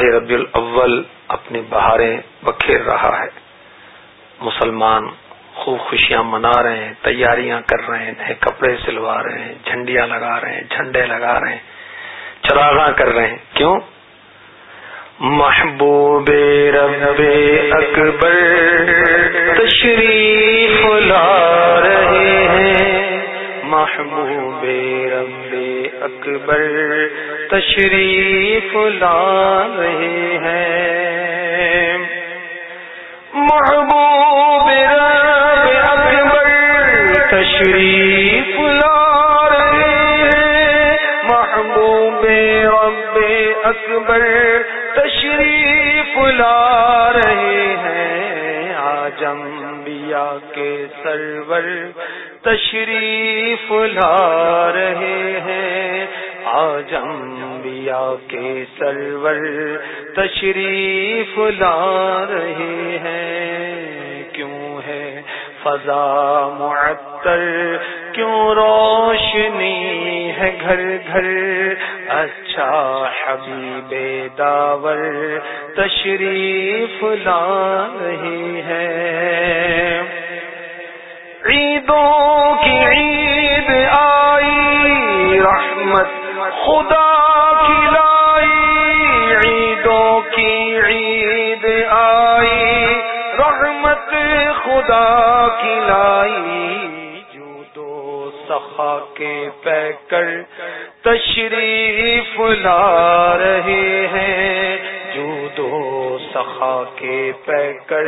ربی الاول اپنی بہاریں بکھیر رہا ہے۔ مسلمان خوب خوشیاں منا رہے ہیں، تیاریاں کر رہے ہیں نئے کپڑے سلوا رہے ہیں، جھنڈیاں لگا رہے ہیں، جھنڈے لگا رہے ہیں، چراغاں کر رہے ہیں۔ کیوں؟ محبوب رب اکبر تشریف لا رہے ہیں۔ محبوب اکبر تشریف لا رہے ہیں۔ محبوب رب اکبر تشریف لا رہے ہیں۔ محبوب رب اکبر تشریف لا رہے ہیں۔ آجم انبیاء کے سرور تشریف لا رہے ہیں۔ آج بیا کے سرور تشریف لا رہے ہیں۔ کیوں ہے فضا معطر کیوں روشنی ہے گھر گھر؟ اچھا حبیب داور، تشریف لا رہی ہے۔ عیدوں کی عید آئی، رحمت خدا کی لائی۔ عیدوں کی عید آئی، رحمت خدا کی لائی۔ سخا کے پیکر تشریف لا رہے ہیں۔ جو دو سخا کے پیکر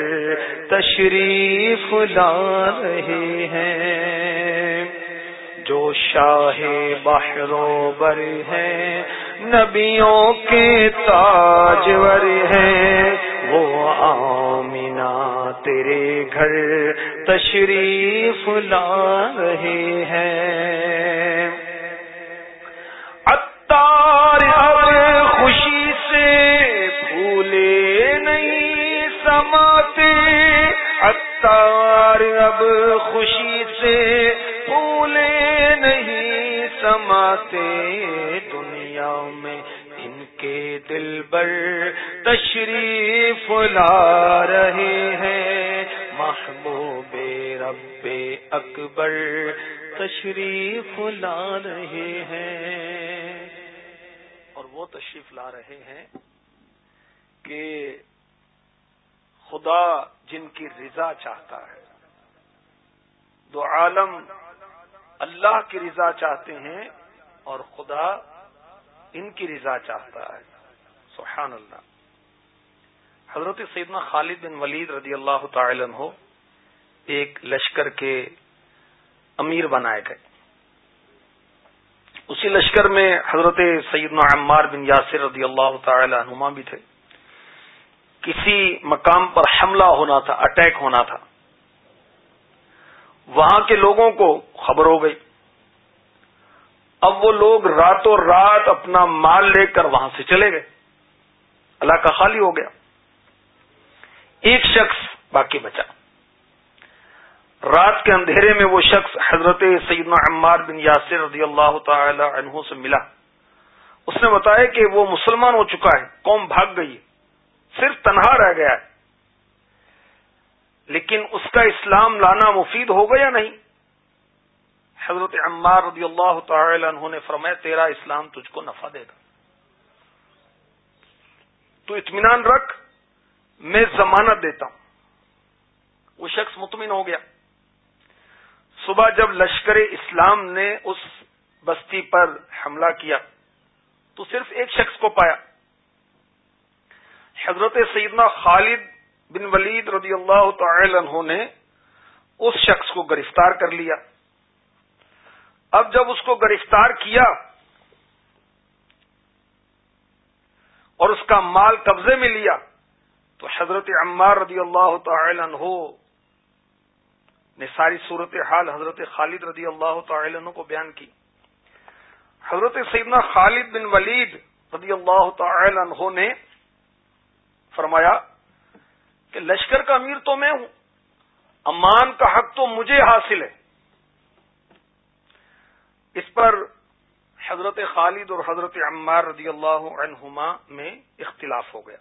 تشریف لا رہے ہیں۔ جو شاہ بحرو بر ہیں، نبیوں کے تاجور ہیں، وہ آمینہ تیرے گھر تشریف لا رہے ہیں۔ اتار اب خوشی سے پھولے نہیں سماتے۔ اتار اب خوشی سے پھولے نہیں سماتے۔ دنیا میں کے دل بر تشریف لا رہے ہیں۔ محبوب رب اکبر تشریف لا رہے ہیں۔ اور وہ تشریف لا رہے ہیں کہ خدا جن کی رضا چاہتا ہے۔ دو عالم اللہ کی رضا چاہتے ہیں اور خدا ان کی رضا چاہتا ہے۔ سبحان اللہ حضرت سیدنا خالد بن ولید رضی اللہ تعالی عنہ ایک لشکر کے امیر بنائے گئے۔ اسی لشکر میں حضرت سیدنا عمار بن یاسر رضی اللہ تعالی عنما بھی تھے۔ کسی مقام پر حملہ ہونا تھا، اٹیک ہونا تھا۔ وہاں کے لوگوں کو خبر ہو گئی۔ اب وہ لوگ راتوں رات اپنا مال لے کر وہاں سے چلے گئے۔ اللہ کا خالی ہو گیا۔ ایک شخص باقی بچا۔ رات کے اندھیرے میں وہ شخص حضرت سیدنا عمار بن یاسر رضی اللہ تعالی عنہ سے ملا۔ اس نے بتایا کہ وہ مسلمان ہو چکا ہے، قوم بھاگ گئی صرف تنہا رہ گیا ہے۔ لیکن اس کا اسلام لانا مفید ہوگا یا نہیں؟ حضرت عمار رضی اللہ تعالی عنہ نے فرمایا، تیرا اسلام تجھ کو نفع دے گا۔ تو اطمینان رکھ، میں ضمانت دیتا ہوں۔ وہ شخص مطمئن ہو گیا۔ صبح جب لشکر اسلام نے اس بستی پر حملہ کیا، تو صرف ایک شخص کو پایا۔ حضرت سیدنا خالد بن ولید رضی اللہ تعالی عنہ نے اس شخص کو گرفتار کر لیا۔ اب جب اس کو گرفتار کیا اور اس کا مال قبضے میں لیا، تو حضرت عمار رضی اللہ تعالی عنہ نے ساری صورت حال حضرت خالد رضی اللہ تعالی عنہ کو بیان کی۔ حضرت سیدنا خالد بن ولید رضی اللہ تعالی عنہ نے فرمایا کہ لشکر کا امیر تو میں ہوں، امان کا حق تو مجھے حاصل ہے۔ اس پر حضرت خالد اور حضرت عمار رضی اللہ عنہما میں اختلاف ہو گیا۔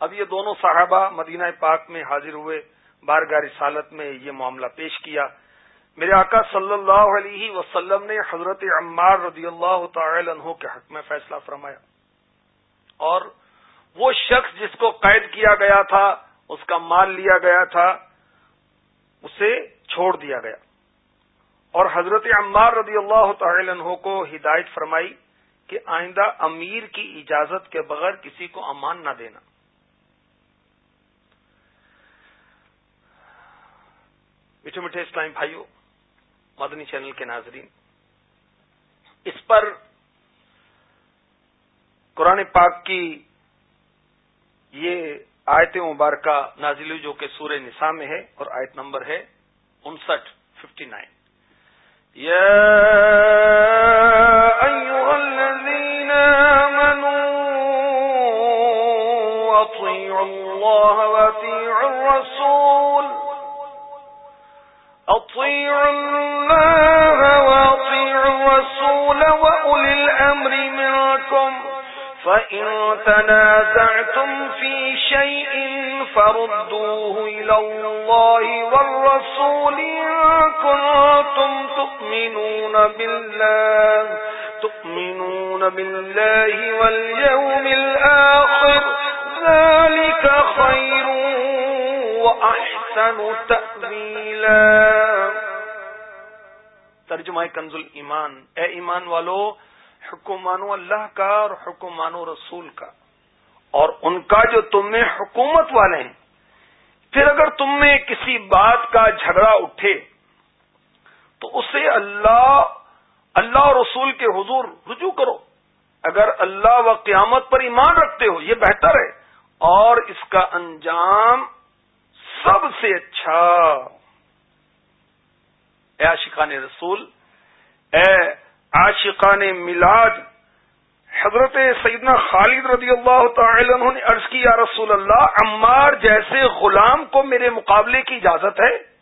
اب یہ دونوں صحابہ مدینہ پاک میں حاضر ہوئے، بارگاہ رسالت میں یہ معاملہ پیش کیا۔ میرے آقا صلی اللہ علیہ وسلم نے حضرت عمار رضی اللہ تعالی عنہ کے حق میں فیصلہ فرمایا۔ اور وہ شخص جس کو قید کیا گیا تھا، اس کا مال لیا گیا تھا، اسے چھوڑ دیا گیا۔ اور حضرت عمار رضی اللہ تعالی عنہ کو ہدایت فرمائی کہ آئندہ امیر کی اجازت کے بغیر کسی کو امان نہ دینا۔ میٹھے میٹھے اسلام بھائیوں مدنی چینل کے ناظرین، اس پر قرآن پاک کی یہ آیت مبارکہ نازل جو کہ سورہ نساء میں ہے اور آیت نمبر ہے انسٹھ، ففٹی نائن۔ الرسول. أطيعوا الله وأطيعوا الرسول وأولي الأمر منكم. فإن تنازعتم في شيء فردوه إلى الله والرسول إن كنتم تؤمنون بالله تؤمنون بالله واليوم الآخر ذلك خير وأحسن تأويلا ترجمہ کنز ایمان اے ایمان والو حکم مانو اللہ کا اور حکم مانو رسول کا۔ اور ان کا جو تم میں حکومت والے ہیں، پھر اگر تم میں کسی بات کا جھگڑا اٹھے، تو اسے اللہ اللہ اور رسول کے حضور رجوع کرو۔ اگر اللہ و قیامت پر ایمان رکھتے ہو، یہ بہتر ہے۔ اور اس کا انجام سب سے اچھا۔ اے عاشقان رسول، اے عاشقان میلاد، حضرت سیدنا خالد رضی اللہ تعالی عنہ نے عرض کی، یا رسول اللہ، عمار جیسے غلام کو میرے مقابلے کی اجازت ہے؟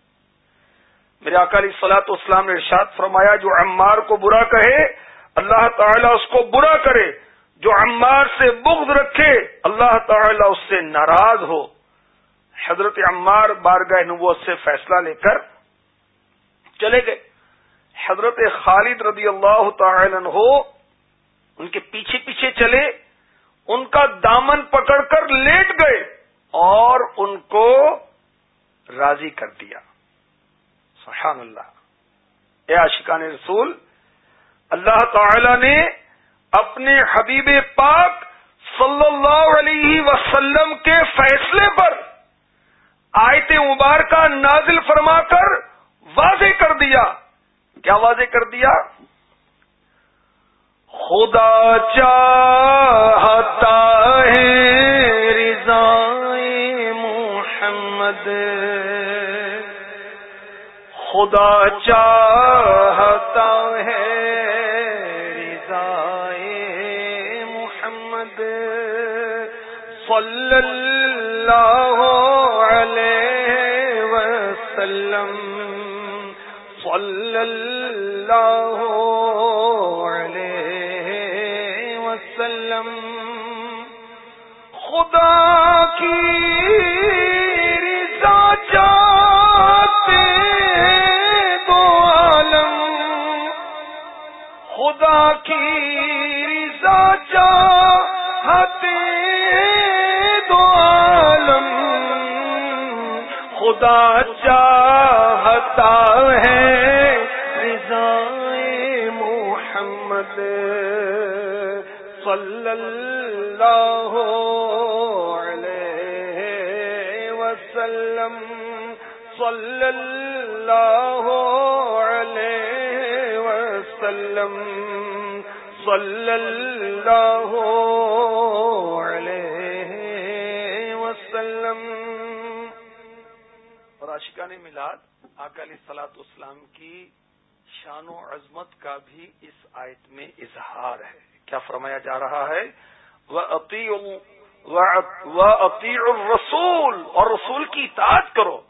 میرے اکالی سلاط اسلام نے ارشاد فرمایا، جو عمار کو برا کہے، اللہ تعالیٰ اس کو برا کرے۔ جو عمار سے بغض رکھے، اللہ تعالیٰ اس سے ناراض ہو۔ حضرت عمار بارگاہ نبوت سے فیصلہ لے کر چلے گئے۔ حضرت خالد رضی اللہ تعالی عنہ ان کے پیچھے پیچھے چلے، ان کا دامن پکڑ کر لیٹ گئے اور ان کو راضی کر دیا۔ سبحان اللہ۔ اے عاشقان رسول، اللہ تعالی نے اپنے حبیب پاک صلی اللہ علیہ وسلم کے فیصلے پر آیت مبارکہ نازل فرما کر واضح کر دیا کیا واضح کر دیا؟ خدا چاہتا ہے رضائے محمد۔ خدا چاہتا اللہ خدا کی رضا چاہتے دو عالم. خدا کی رضا چاہتے دو عالم. خدا چاہتا صلی اللہ وسلم صلی اللہ علیہ وسلم. صلی اللہ علیہ وسلم اور عاشقان میلاد اکالی سلاط اسلام کی شان و عظمت کا بھی اس آیت میں اظہار ہے۔ کیا فرمایا جا رہا ہے؟ وہ عطی الرسول، اور رسول کی اطاعت کرو۔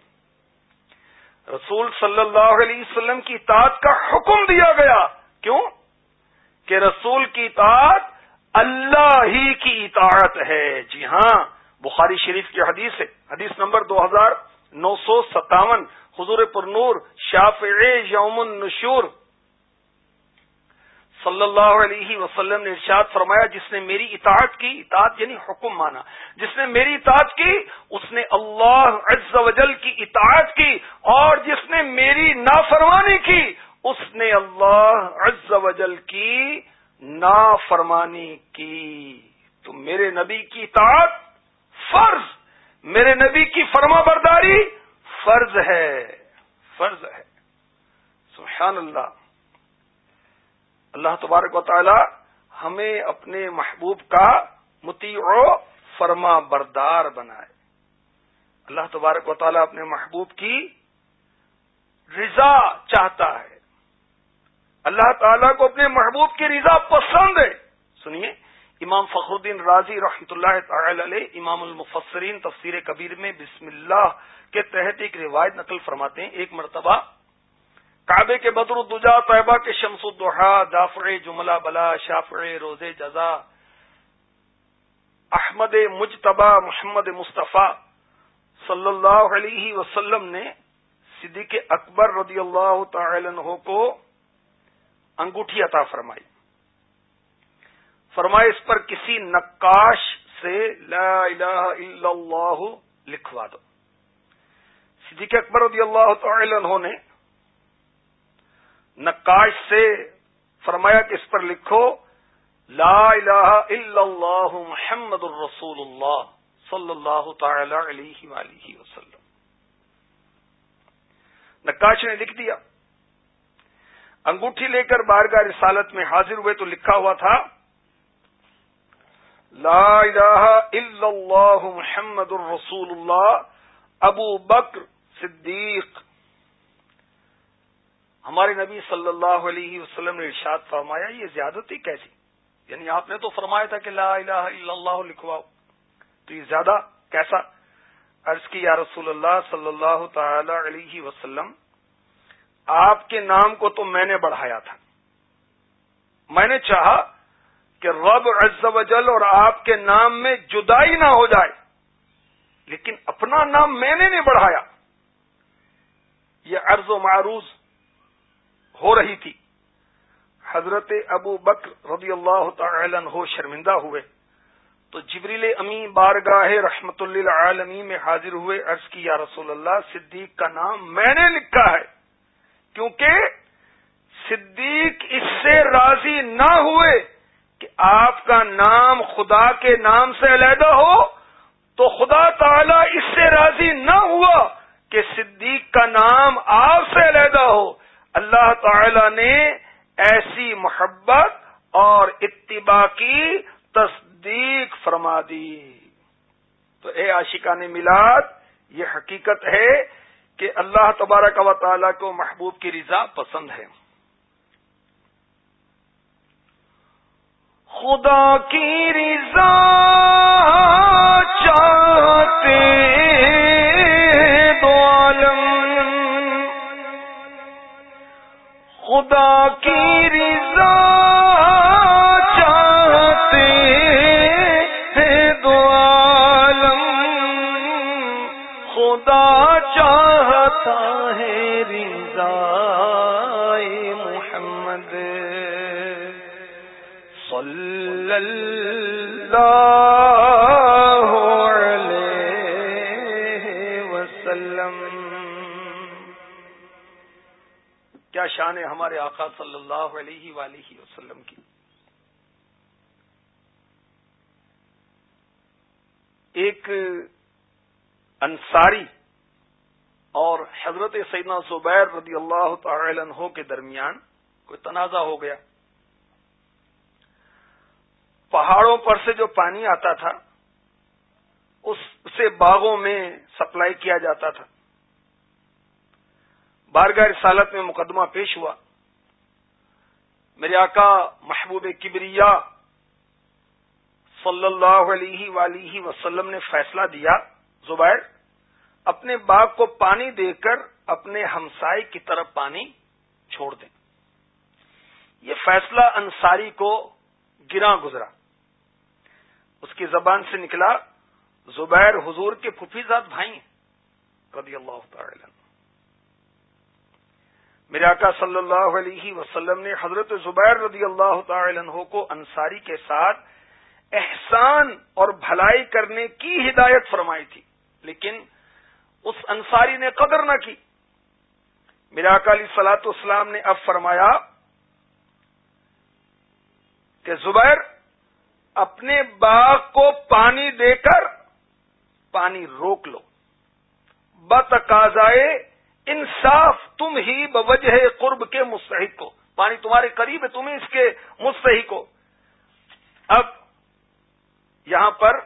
رسول صلی اللہ علیہ وسلم کی اطاعت کا حکم دیا گیا۔ کیوں؟ کہ رسول کی اطاعت اللہ ہی کی اطاعت ہے۔ جی ہاں بخاری شریف کی حدیث ہے۔ حدیث نمبر دو ہزار نو سو ستاون، حضور پر نور شاف یوم النشور۔ صلی اللہ علیہ وسلم نے ارشاد فرمایا، جس نے میری اطاعت کی، اطاعت یعنی حکم مانا۔ جس نے میری اطاعت کی، اس نے اللہ عز و جل کی اطاعت کی، اور جس نے میری نافرمانی کی، اس نے اللہ عز و جل کی نافرمانی کی۔ تو میرے نبی کی اطاعت فرض، میرے نبی کی فرما برداری فرض ہے۔ فرض ہے۔ سبحان اللہ۔ اللہ تبارک و تعالی ہمیں اپنے محبوب کا متی و فرما بردار بنائے۔ اللہ تبارک و تعالی اپنے محبوب کی رضا چاہتا ہے۔ اللہ تعالیٰ کو اپنے محبوب کی رضا پسند ہے۔ سنیے، امام فخر الدین راضی رحمۃ اللہ تعالی علیہ امام المفسرین تفسیر کبیر میں بسم اللہ کے تحت ایک روایت نقل فرماتے ہیں۔ ایک مرتبہ کعبے کے بدر الدجا، طیبہ کے شمس الدحا دافع جملہ بلا، شافع روز جزا، احمد مجتبہ محمد مصطفیٰ صلی اللہ علیہ وسلم نے صدیق اکبر رضی اللہ تعالی عنہ کو انگوٹھی عطا فرمائی۔ فرمائے اس پر کسی نقاش سے لا الہ الا اللہ لکھوا دو۔ صدیق اکبر رضی اللہ تعالی عنہ نے نقاش سے فرمایا کہ اس پر لکھو، لا الہ الا اللہ محمد الرسول اللہ صلی اللہ تعالی علیہ وآلہ وسلم۔ نقاش نے لکھ دیا۔ انگوٹھی لے کر بارگاہ رسالت میں حاضر ہوئے تو لکھا ہوا تھا، لا الہ الا اللہ محمد الرسول اللہ، ابو بکر صدیق ہمارے نبی صلی اللہ علیہ وسلم نے ارشاد فرمایا، یہ زیادتی کیسی؟ یعنی آپ نے تو فرمایا تھا کہ لا الہ الا اللہ لکھواؤ۔ تو یہ زیادہ کیسا؟ عرض کی یا رسول اللہ صلی اللہ تعالی علیہ وسلم، آپ کے نام کو تو میں نے بڑھایا تھا۔ میں نے چاہا کہ رب عز و جل اور آپ کے نام میں جدائی نہ ہو جائے، لیکن اپنا نام میں نے نہیں بڑھایا۔ یہ عرض و معروض ہو رہی تھی۔ حضرت ابو بکر رضی اللہ تعالی عنہ شرمندہ ہوئے۔ تو جبریل امی بارگاہ رحمت اللہ عالمی میں حاضر ہوئے، عرض کی، یا رسول اللہ، صدیق کا نام میں نے لکھا ہے۔ کیونکہ صدیق اس سے راضی نہ ہوئے کہ آپ کا نام خدا کے نام سے علیحدہ ہو، تو خدا تعالی اس سے راضی نہ ہوا کہ صدیق کا نام آپ سے علیحدہ ہو۔ اللہ تعالی نے ایسی محبت اور اتباع کی تصدیق فرما دی۔ تو اے عاشقان میلاد، یہ حقیقت ہے کہ اللہ تبارک و تعالی کو محبوب کی رضا پسند ہے۔ خدا کی رضا چاہتے خدا کی رضا چاہتے ہیں دو عالم۔ خدا چاہتا ہے رضا محمد۔ صلی اللہ شان ہے ہمارے آقا صلی اللہ علیہ ولیہ وسلم کی۔ ایک انصاری اور حضرت سیدنا زبیر رضی اللہ تعالی عنہ کے درمیان کوئی تنازع ہو گیا۔ پہاڑوں پر سے جو پانی آتا تھا، اس سے باغوں میں سپلائی کیا جاتا تھا۔ بارگاہ رسالت میں مقدمہ پیش ہوا۔ میرے آقا محبوب کبریا صلی اللہ علیہ ولیہ وسلم نے فیصلہ دیا، زبیر، اپنے باغ کو پانی دے کر اپنے ہمسائے کی طرف پانی چھوڑ دیں۔ یہ فیصلہ انصاری کو گرا گزرا۔ اس کی زبان سے نکلا، زبیر حضور کے پھفیزاد بھائی رضی اللہ تعالی میرے آقا صلی اللہ علیہ وسلم نے حضرت زبیر رضی اللہ تعالی عنہ کو انصاری کے ساتھ احسان اور بھلائی کرنے کی ہدایت فرمائی تھی، لیکن اس انصاری نے قدر نہ کی۔ میرا اکالی سلاط اسلام نے اب فرمایا کہ زبیر، اپنے باغ کو پانی دے کر پانی روک لو۔ بتقاضائے انصاف تم ہی بوجہ قرب کے مستحق کو پانی یعنی تمہارے قریب ہے تمہیں اس کے مستحق ہو۔ اب یہاں پر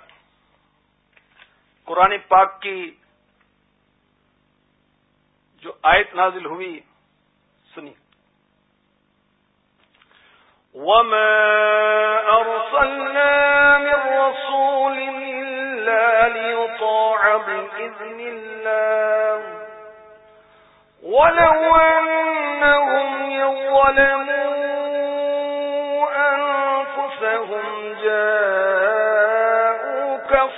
قرآن پاک کی جو آیت نازل ہوئی سنی وما أرسلنا من رسول إلا ليطاع بإذن الله ولو أنهم يظلموا أنفسهم جاءوك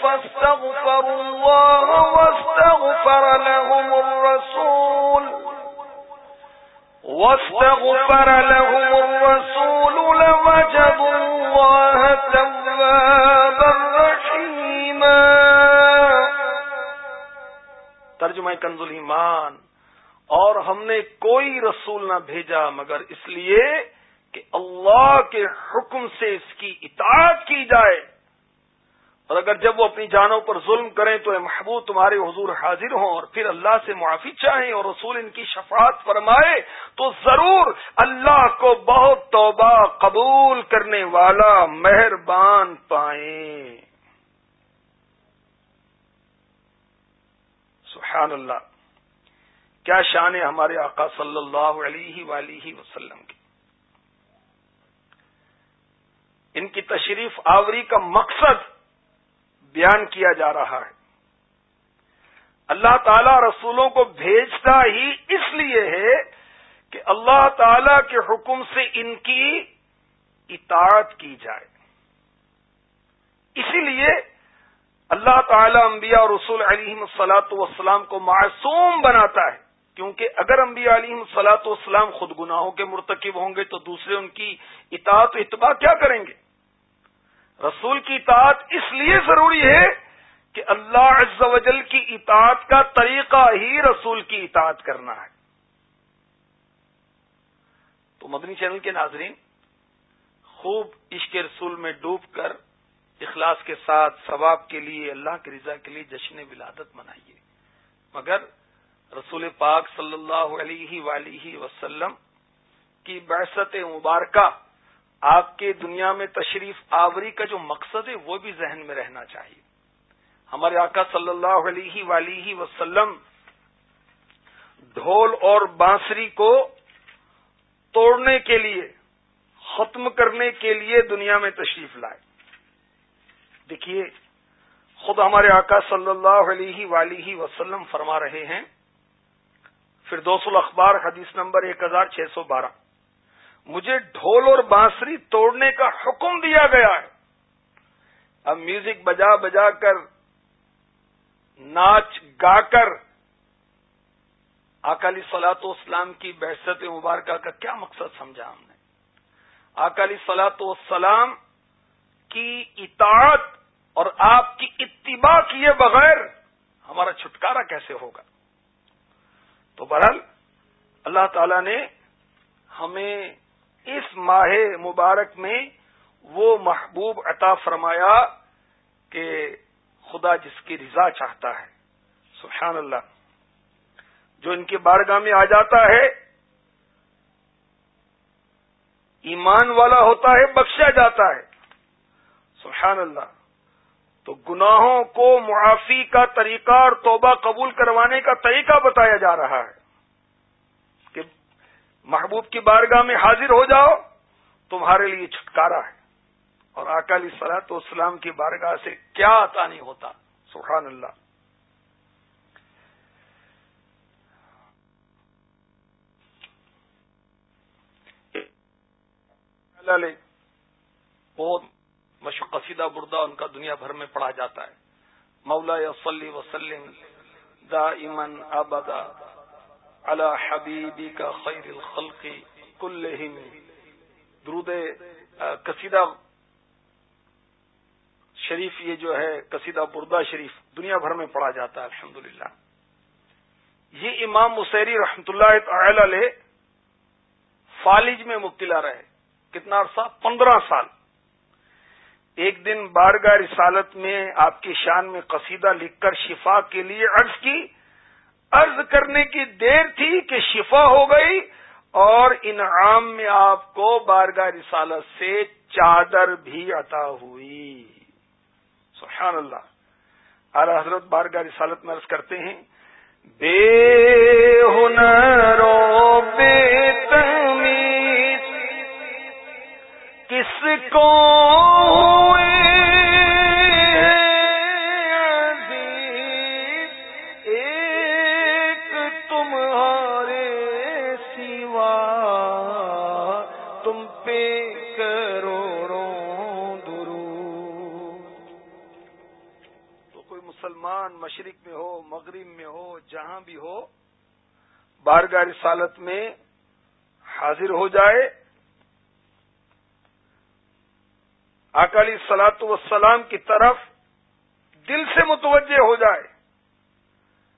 فاستغفروا الله واستغفر لهم الرسول واستغفر لهم الرسول لوجدوا الله توابا رحيما ترجمہ کنز ایمان اور ہم نے کوئی رسول نہ بھیجا، مگر اس لیے کہ اللہ کے حکم سے اس کی اطاعت کی جائے۔ اور اگر جب وہ اپنی جانوں پر ظلم کریں تو اے محبوب، تمہارے حضور حاضر ہوں اور پھر اللہ سے معافی چاہیں اور رسول ان کی شفاعت فرمائے، تو ضرور اللہ کو بہت توبہ قبول کرنے والا مہربان پائیں۔ سبحان اللہ۔ کیا شان ہے ہمارے آقا صلی اللہ علیہ ولیہ وسلم کی۔ ان کی تشریف آوری کا مقصد بیان کیا جا رہا ہے۔ اللہ تعالی رسولوں کو بھیجتا ہی اس لیے ہے کہ اللہ تعالی کے حکم سے ان کی اطاعت کی جائے۔ اسی لیے اللہ تعالی انبیاء اور رسول علیہ السلاۃ والسلام کو معصوم بناتا ہے۔ کیونکہ اگر انبیاء علیہ السلاۃ والسلام خود گناہوں کے مرتکب ہوں گے تو دوسرے ان کی اطاعت و اتباع کیا کریں گے؟ رسول کی اطاعت اس لیے ضروری ہے کہ اللہ عز و جل کی اطاعت کا طریقہ ہی رسول کی اطاعت کرنا ہے۔ تو مدنی چینل کے ناظرین، خوب عشق رسول میں ڈوب کر اخلاص کے ساتھ ثواب کے لیے، اللہ کی رضا کے لیے جشن ولادت منائیے۔ مگر رسول پاک صلی اللہ علیہ ولیہ وسلم کی بحثت مبارکہ آپ کے دنیا میں تشریف آوری کا جو مقصد ہے وہ بھی ذہن میں رہنا چاہیے۔ ہمارے آقا صلی اللہ علیہ ولیہ وسلم ڈھول اور بانسری کو توڑنے کے لیے، ختم کرنے کے لیے دنیا میں تشریف لائے۔ دیکھیے، خود ہمارے آقا صلی اللہ علیہ ولیہ وسلم فرما رہے ہیں پھر الاخبار حدیث نمبر ایک ہزار چھ سو بارہ۔ مجھے ڈھول اور بانسری توڑنے کا حکم دیا گیا ہے۔ اب میوزک بجا بجا کر، ناچ گا کر اکالی سلاط اسلام کی بحثت مبارکہ کا کیا مقصد سمجھا ہم نے؟ اکالی سلاط اسلام کی اطاعت اور آپ کی اتباع کیے بغیر ہمارا چھٹکارا کیسے ہوگا؟ تو برحال اللہ تعالی نے ہمیں اس ماہ مبارک میں وہ محبوب عطا فرمایا کہ خدا جس کی رضا چاہتا ہے۔ سبحان اللہ۔ جو ان کے بارگاہ میں آ جاتا ہے، ایمان والا ہوتا ہے، بخشا جاتا ہے۔ سبحان اللہ۔ تو گناہوں کو معافی کا طریقہ اور توبہ قبول کروانے کا طریقہ بتایا جا رہا ہے۔ کہ محبوب کی بارگاہ میں حاضر ہو جاؤ، تمہارے لیے چھٹکارا ہے۔ اور اکالی سلاط اسلام کی بارگاہ سے کیا آتا نہیں ہوتا؟ سبحان اللہ۔ بہت مشق قصیدہ بردہ ان کا دنیا بھر میں پڑھا جاتا ہے۔ مولا صلی وسلم دا امن آبادا اللہ حبیبی کا خیر الخلقی کل درود قصیدہ شریف یہ جو ہے، قصیدہ بردہ شریف دنیا بھر میں پڑھا جاتا ہے، الحمدللہ۔ یہ امام مسیری رحمت اللہ تعالی علیہ فالج میں مبتلا رہے۔ کتنا عرصہ؟ پندرہ سال۔ ایک دن بارگاہ رسالت میں آپ کی شان میں قصیدہ لکھ کر شفا کے لیے عرض کی۔ عرض کرنے کی دیر تھی کہ شفا ہو گئی اور انعام میں آپ کو بارگاہ رسالت سے چادر بھی عطا ہوئی۔ سبحان اللہ۔ اعلی حضرت بارگاہ رسالت میں عرض کرتے ہیں، بے ہنرو، بے تمیز، کس کو بارگاہ رسالت میں حاضر ہو جائے۔ اکالی سلاط وسلام کی طرف دل سے متوجہ ہو جائے۔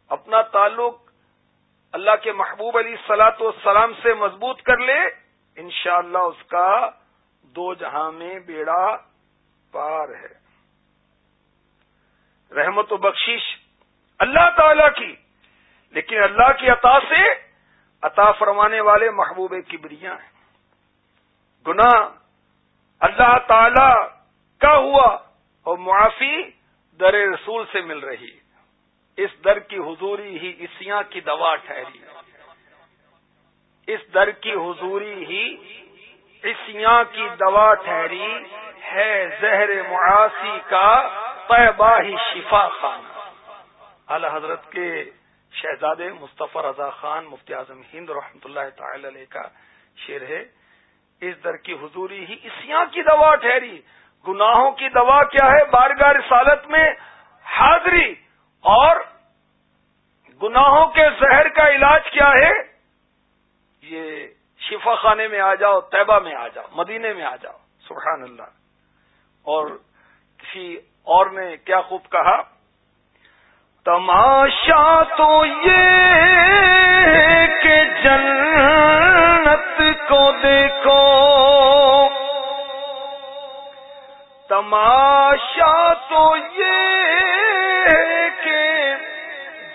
اپنا تعلق اللہ کے محبوب علی سلاط والسلام سے مضبوط کر لے، انشاءاللہ اللہ اس کا دو جہاں میں بیڑا پار ہے۔ رحمت و بخشش اللہ تعالی کی، لیکن اللہ کی عطا سے عطا فرمانے والے محبوب کبریاں ہیں۔ گناہ اللہ تعالی کا ہوا اور معافی در رسول سے مل رہی اس در کی حضوری ہی اسیاں کی دوا ٹھہری۔ اس در کی حضوری ہی اسیاں کی دوا ٹھہری۔ ہے زہر معاشی کا پیبا ہی شفا خان اعلی حضرت کے شہزادے مصطفی رضا خان مفتی اعظم ہند رحمۃ اللہ تعالی علیہ کا شعر ہے۔ اس در کی حضوری ہی اسیاں کی دوا ٹھہری۔ گناہوں کی دوا کیا ہے؟ بارگاہ رسالت میں حاضری۔ اور گناہوں کے زہر کا علاج کیا ہے؟ یہ شفا خانے میں آ جاؤ، طیبہ میں آ جاؤ، مدینے میں آ جاؤ۔ سبحان اللہ۔ اور کسی اور نے کیا خوب کہا؟ تماشا تو یہ کہ جنت کو دیکھو۔ تماشا تو یہ کہ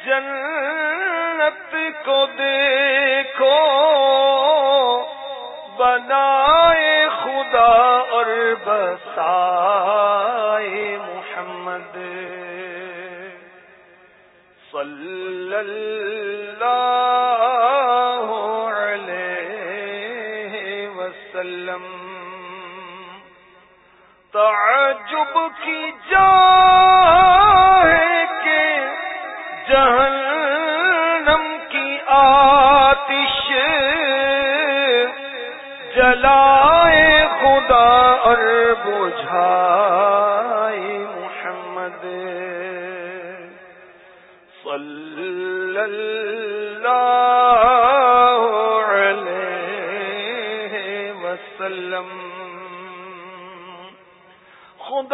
جنت کو دیکھو۔ بنائے خدا اور بسائے محمد۔ اللہ علیہ وسلم۔ تعجب کی جا ہے کہ جہاں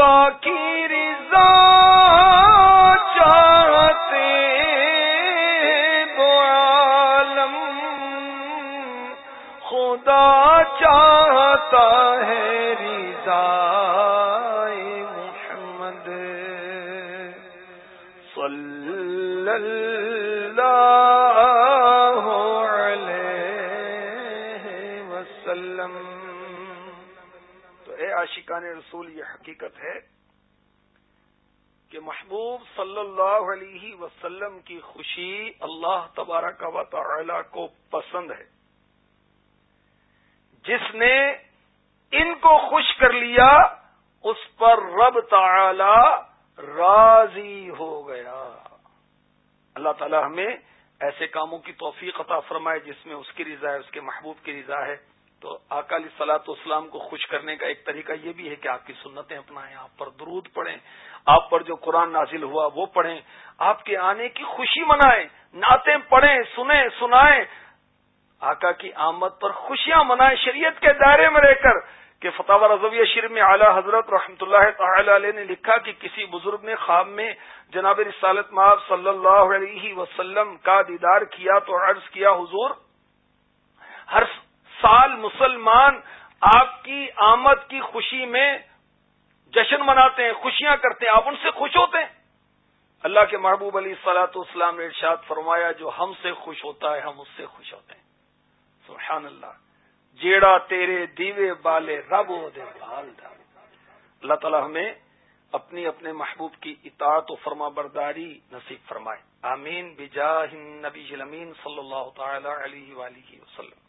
خدا کی رضا چاہتے عالم خدا چاہتا ہے رضا محمد صلی اللہ عاشقان رسول یہ حقیقت ہے کہ محبوب صلی اللہ علیہ وسلم کی خوشی اللہ تبارک و تعالی کو پسند ہے۔ جس نے ان کو خوش کر لیا، اس پر رب تعالی راضی ہو گیا۔ اللہ تعالی ہمیں ایسے کاموں کی توفیق عطا فرمائے جس میں اس کی رضا ہے، اس کے محبوب کی رضا ہے۔ تو اکالی سلاط اسلام کو خوش کرنے کا ایک طریقہ یہ بھی ہے کہ آپ کی سنتیں اپنائیں، آپ پر درود پڑھیں، آپ پر جو قرآن نازل ہوا وہ پڑھیں، آپ کے آنے کی خوشی منائیں، نعتیں پڑھیں، سنیں، سنائیں۔ آقا کی آمد پر خوشیاں منائیں، شریعت کے دائرے میں رہ کر کہ فتح رضویہ شریف میں اعلی حضرت رحمۃ اللہ تعالی علیہ نے لکھا کہ کسی بزرگ نے خواب میں جناب رسالت ماب صلی اللہ علیہ وسلم کا دیدار کیا تو عرض کیا، حضور، ہر سال مسلمان آپ کی آمد کی خوشی میں جشن مناتے ہیں، خوشیاں کرتے ہیں، آپ ان سے خوش ہوتے ہیں۔ اللہ کے محبوب علی سلاۃ اسلام نے ارشاد فرمایا، جو ہم سے خوش ہوتا ہے، ہم اس سے خوش ہوتے ہیں۔ سبحان اللہ۔ جیڑا تیرے دیوے بالے رب دے بال اللہ تعالی ہمیں اپنی اپنے محبوب کی اطاعت و فرما برداری نصیب فرمائے۔ آمین۔ بجاہ نبی صلی اللہ تعالی علیہ وآلہ وسلم۔